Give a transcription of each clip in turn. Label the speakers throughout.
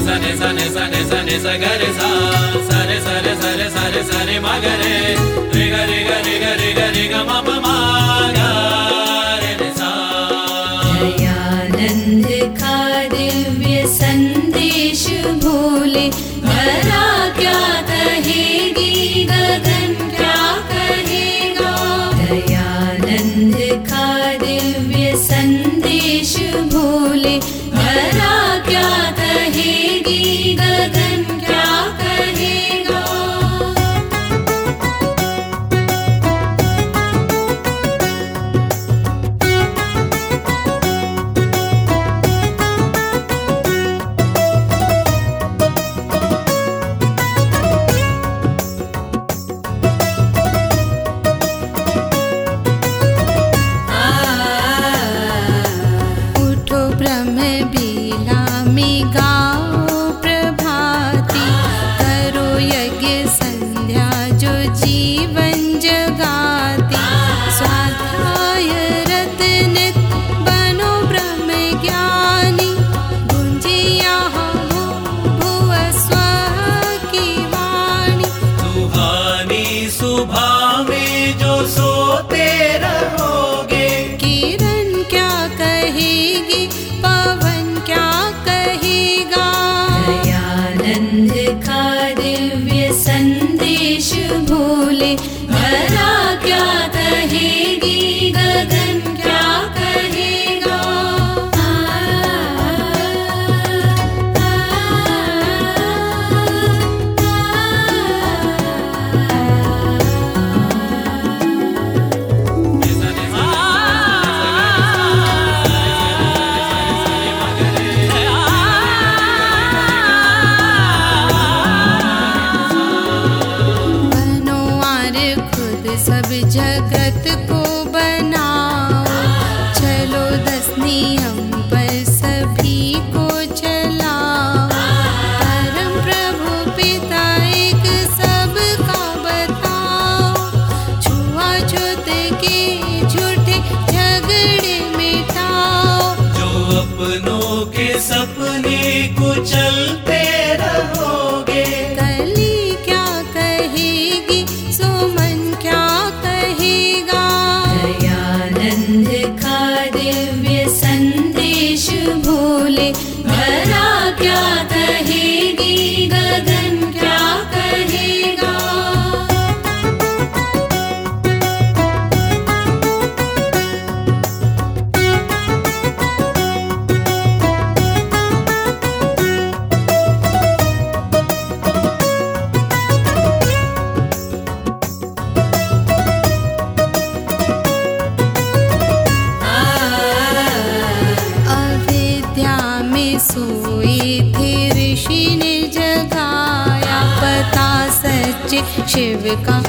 Speaker 1: से सने सा सने सगरे सा मा गरे हरे गरे गरे
Speaker 2: गरे गयानन्दका दिव्य सन्देश सोते रहोगे।
Speaker 1: किरण क्या कहेगी? पवन क्या कहेगा? दयानंद का झगड़े
Speaker 2: जो अपनों के सपने
Speaker 1: को चलते रहो। सोई थी ऋषि ने जगाया पता सच शिव का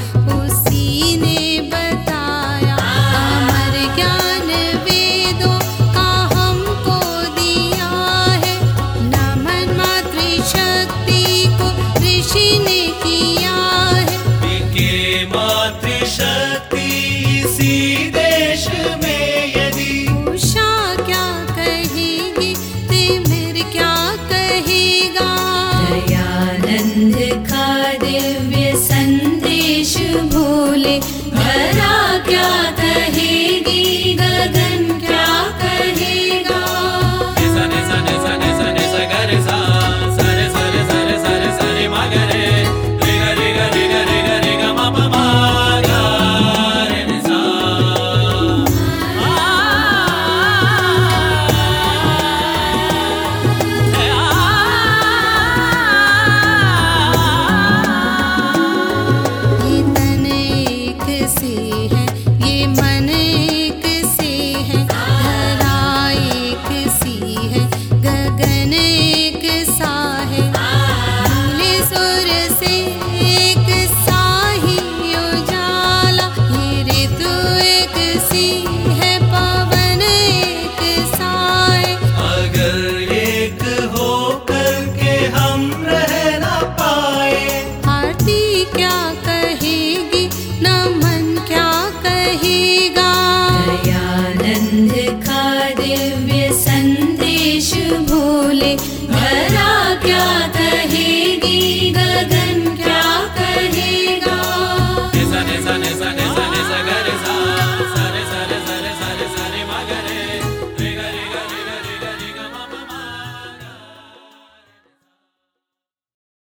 Speaker 1: खुश भोले भरा क्या था?